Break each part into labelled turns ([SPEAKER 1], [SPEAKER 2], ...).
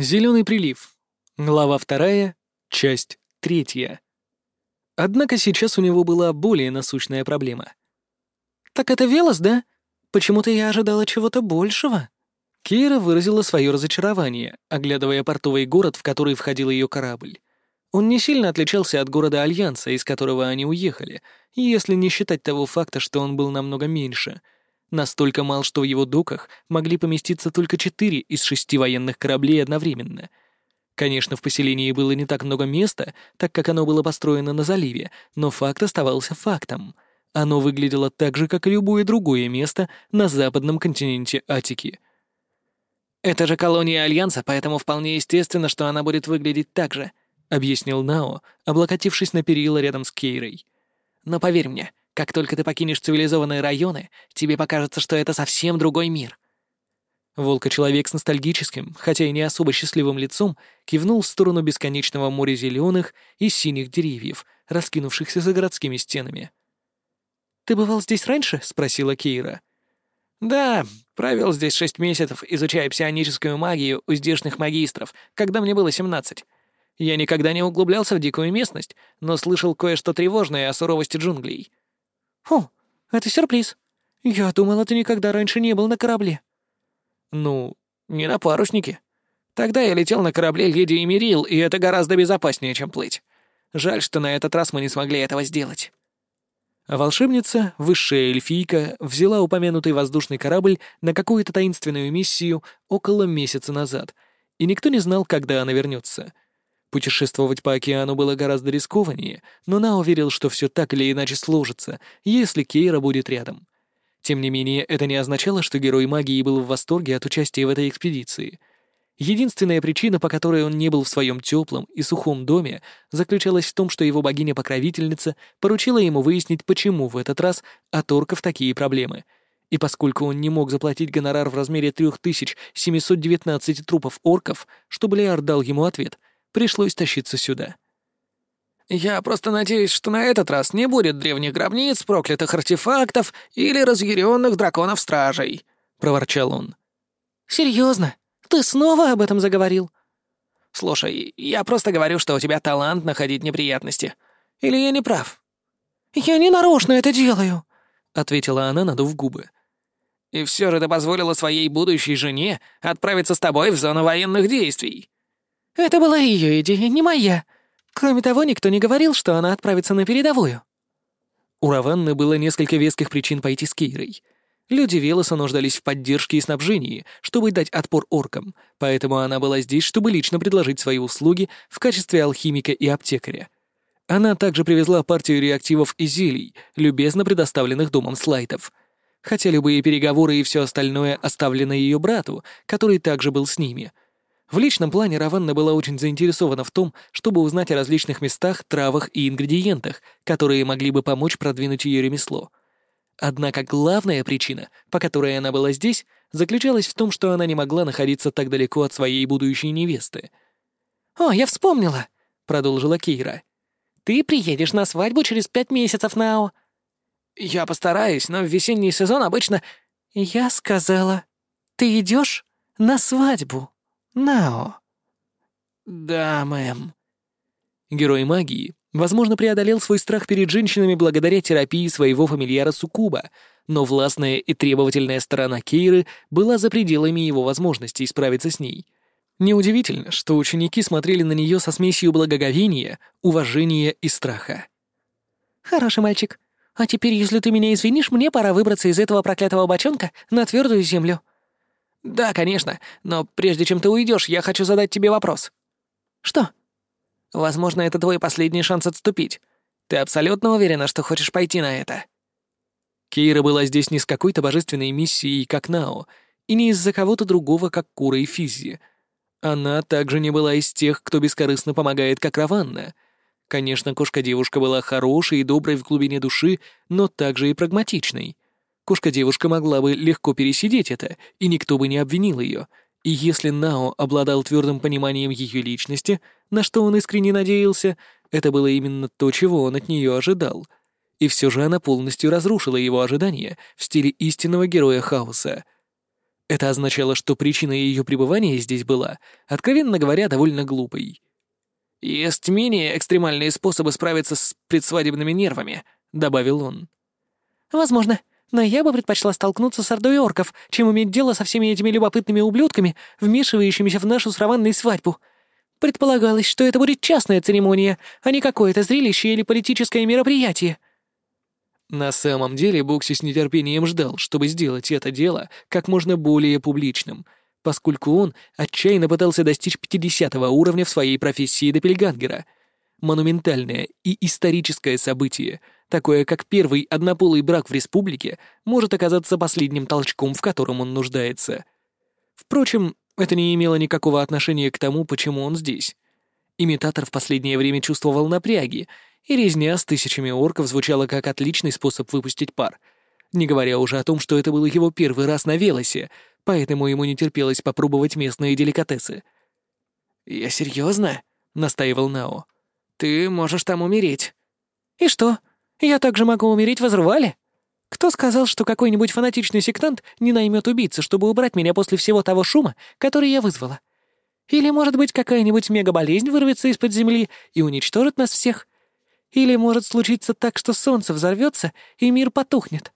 [SPEAKER 1] Зеленый прилив. Глава вторая, часть третья. Однако сейчас у него была более насущная проблема.
[SPEAKER 2] «Так это Велос, да? Почему-то я ожидала чего-то большего».
[SPEAKER 1] Кейра выразила свое разочарование, оглядывая портовый город, в который входил ее корабль. Он не сильно отличался от города Альянса, из которого они уехали, если не считать того факта, что он был намного меньше — Настолько мал, что в его доках могли поместиться только четыре из шести военных кораблей одновременно. Конечно, в поселении было не так много места, так как оно было построено на заливе, но факт оставался фактом. Оно выглядело так же, как и любое другое место на западном континенте Атики.
[SPEAKER 2] «Это же колония Альянса, поэтому вполне естественно, что она будет выглядеть так же», — объяснил Нао, облокотившись на перила рядом с Кейрой. «Но поверь мне, как только ты покинешь цивилизованные районы, тебе покажется, что это совсем другой мир».
[SPEAKER 1] Волка-человек с ностальгическим, хотя и не особо счастливым лицом, кивнул в сторону бесконечного моря зеленых и синих деревьев, раскинувшихся за городскими стенами.
[SPEAKER 2] «Ты бывал здесь раньше?» — спросила Кейра.
[SPEAKER 3] «Да, провел здесь шесть месяцев, изучая псионическую магию у здешних магистров, когда мне было семнадцать. Я никогда не углублялся в дикую местность, но слышал кое-что тревожное о суровости джунглей.
[SPEAKER 2] «О, это сюрприз. Я думала, ты никогда раньше не был на корабле».
[SPEAKER 3] «Ну, не на паруснике. Тогда я летел на корабле Леди Эмирил, и это гораздо безопаснее, чем плыть. Жаль, что на этот раз мы не смогли этого сделать».
[SPEAKER 1] Волшебница, высшая эльфийка, взяла упомянутый воздушный корабль на какую-то таинственную миссию около месяца назад, и никто не знал, когда она вернется — Путешествовать по океану было гораздо рискованнее, но На уверил, что все так или иначе сложится, если Кейра будет рядом. Тем не менее, это не означало, что герой магии был в восторге от участия в этой экспедиции. Единственная причина, по которой он не был в своем теплом и сухом доме, заключалась в том, что его богиня-покровительница поручила ему выяснить, почему в этот раз от орков такие проблемы. И поскольку он не мог заплатить гонорар в размере 3719 трупов орков, чтобы Леар дал ему ответ — пришлось тащиться сюда.
[SPEAKER 3] «Я просто надеюсь, что на этот раз не будет древних гробниц, проклятых артефактов или разъяренных драконов-стражей», — проворчал он.
[SPEAKER 2] «Серьезно? Ты снова об этом заговорил?»
[SPEAKER 3] «Слушай, я просто говорю, что у тебя талант находить неприятности. Или я не прав?»
[SPEAKER 2] «Я не нарочно это делаю», —
[SPEAKER 1] ответила она, надув губы.
[SPEAKER 3] «И все же ты позволила своей будущей жене отправиться с тобой в зону военных действий».
[SPEAKER 2] Это была ее идея, не моя. Кроме того, никто не говорил, что она отправится на передовую.
[SPEAKER 1] У Раванны было несколько веских причин пойти с Кейрой. Люди Велоса нуждались в поддержке и снабжении, чтобы дать отпор оркам, поэтому она была здесь, чтобы лично предложить свои услуги в качестве алхимика и аптекаря. Она также привезла партию реактивов и зелий, любезно предоставленных домом слайтов. Хотя любые переговоры и все остальное оставлено ее брату, который также был с ними — в личном плане Раванна была очень заинтересована в том, чтобы узнать о различных местах, травах и ингредиентах, которые могли бы помочь продвинуть ее ремесло. Однако главная причина, по которой она была здесь, заключалась в том, что она не могла находиться так далеко от своей будущей невесты.
[SPEAKER 2] «О, я вспомнила!» — продолжила Кейра. «Ты приедешь на свадьбу через пять месяцев, Нао».
[SPEAKER 3] «Я постараюсь, но в весенний сезон обычно...»
[SPEAKER 2] «Я сказала, ты идешь на свадьбу». Нао».
[SPEAKER 3] «Да, мэм».
[SPEAKER 1] Герой магии, возможно, преодолел свой страх перед женщинами благодаря терапии своего фамильяра Сукуба, но властная и требовательная сторона Кейры была за пределами его возможностей справиться с ней. Неудивительно, что ученики смотрели на нее со смесью благоговения, уважения и страха.
[SPEAKER 2] «Хороший мальчик. А теперь, если ты меня извинишь, мне пора выбраться из этого проклятого бочонка на твердую землю».
[SPEAKER 3] «Да, конечно, но прежде чем ты уйдешь, я хочу задать тебе вопрос».
[SPEAKER 2] «Что?»
[SPEAKER 3] «Возможно, это твой последний шанс отступить. Ты абсолютно уверена, что хочешь пойти на это?»
[SPEAKER 1] Кейра была здесь не с какой-то божественной миссией, как Нао, и не из-за кого-то другого, как Кура и Физзи. Она также не была из тех, кто бескорыстно помогает, как Раванна. Конечно, кошка-девушка была хорошей и доброй в глубине души, но также и прагматичной — Кошка-девушка могла бы легко пересидеть это, и никто бы не обвинил ее. И если Нао обладал твердым пониманием ее личности, на что он искренне надеялся, это было именно то, чего он от нее ожидал. И все же она полностью разрушила его ожидания в стиле истинного героя хаоса. Это означало, что причина ее пребывания здесь была, откровенно говоря, довольно глупой.
[SPEAKER 3] «Есть менее экстремальные способы справиться с предсвадебными нервами», — добавил он.
[SPEAKER 2] «Возможно, но я бы предпочла столкнуться с ордой орков, чем иметь дело со всеми этими любопытными ублюдками, вмешивающимися в нашу с свадьбу. Предполагалось, что это будет частная церемония, а не какое-то зрелище или политическое мероприятие».
[SPEAKER 1] На самом деле Бокси с нетерпением ждал, чтобы сделать это дело как можно более публичным, поскольку он отчаянно пытался достичь 50 уровня в своей профессии Доппельгангера. Монументальное и историческое событие, такое как первый однополый брак в республике, может оказаться последним толчком, в котором он нуждается. Впрочем, это не имело никакого отношения к тому, почему он здесь. Имитатор в последнее время чувствовал напряги, и резня с тысячами орков звучала как отличный способ выпустить пар. Не говоря уже о том, что это был его первый раз на Велосе, поэтому ему не терпелось попробовать местные деликатесы.
[SPEAKER 3] «Я серьезно? настаивал Нао. «Ты можешь там умереть».
[SPEAKER 2] «И что? Я также могу умереть в Азрувале? Кто сказал, что какой-нибудь фанатичный сектант не наймет убийцы, чтобы убрать меня после всего того шума, который я вызвала? Или, может быть, какая-нибудь мегаболезнь вырвется из-под земли и уничтожит нас всех? Или может случиться так, что солнце взорвется и мир потухнет.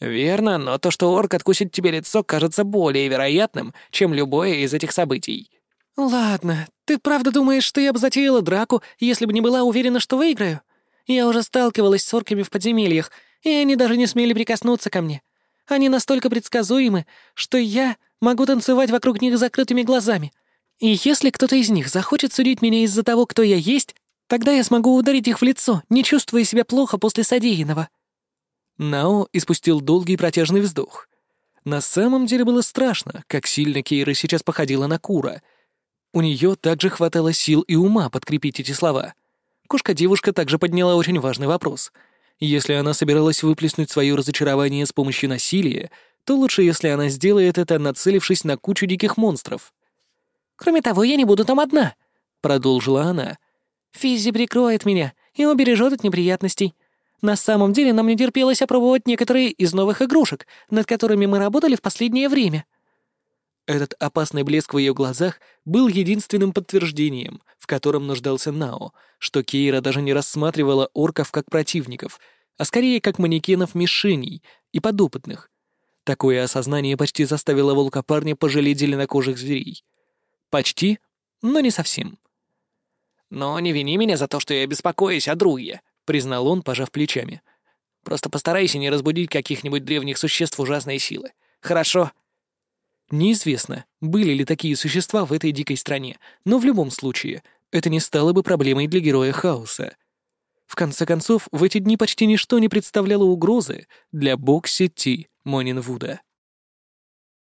[SPEAKER 3] Верно, но то, что орк откусит тебе лицо, кажется более вероятным, чем любое из этих событий.
[SPEAKER 2] Ладно, ты правда думаешь, что я бы затеяла драку, если бы не была уверена, что выиграю? Я уже сталкивалась с орками в подземельях, и они даже не смели прикоснуться ко мне. Они настолько предсказуемы, что я могу танцевать вокруг них закрытыми глазами. И если кто-то из них захочет судить меня из-за того, кто я есть, Тогда я смогу ударить их в лицо, не чувствуя себя плохо после содеянного».
[SPEAKER 1] Нао испустил долгий протяжный вздох. На самом деле было страшно, как сильно Кейра сейчас походила на Кура. У нее также хватало сил и ума подкрепить эти слова. Кошка-девушка также подняла очень важный вопрос. Если она собиралась выплеснуть свое разочарование с помощью насилия, то лучше, если она сделает это, нацелившись на кучу диких монстров.
[SPEAKER 2] «Кроме того, я не буду там одна», — продолжила она. Физзи прикроет меня и убережет от неприятностей. На самом деле нам не терпелось опробовать некоторые из новых игрушек, над которыми мы работали в последнее время».
[SPEAKER 1] Этот опасный блеск в ее глазах был единственным подтверждением, в котором нуждался Нао, что Кейра даже не рассматривала орков как противников, а скорее как манекенов-мишеней и подопытных. Такое осознание почти заставило волка-парня пожалеть зеленокожих зверей. Почти, но не совсем.
[SPEAKER 3] «Но не вини меня за то, что я беспокоюсь о друге», — признал он, пожав плечами. «Просто постарайся не разбудить каких-нибудь древних существ ужасной силы. Хорошо?»
[SPEAKER 1] Неизвестно, были ли такие существа в этой дикой стране, но в любом случае это не стало бы проблемой для героя хаоса. В конце концов, в эти дни почти ничто не представляло угрозы для Бокси Ти Монинвуда.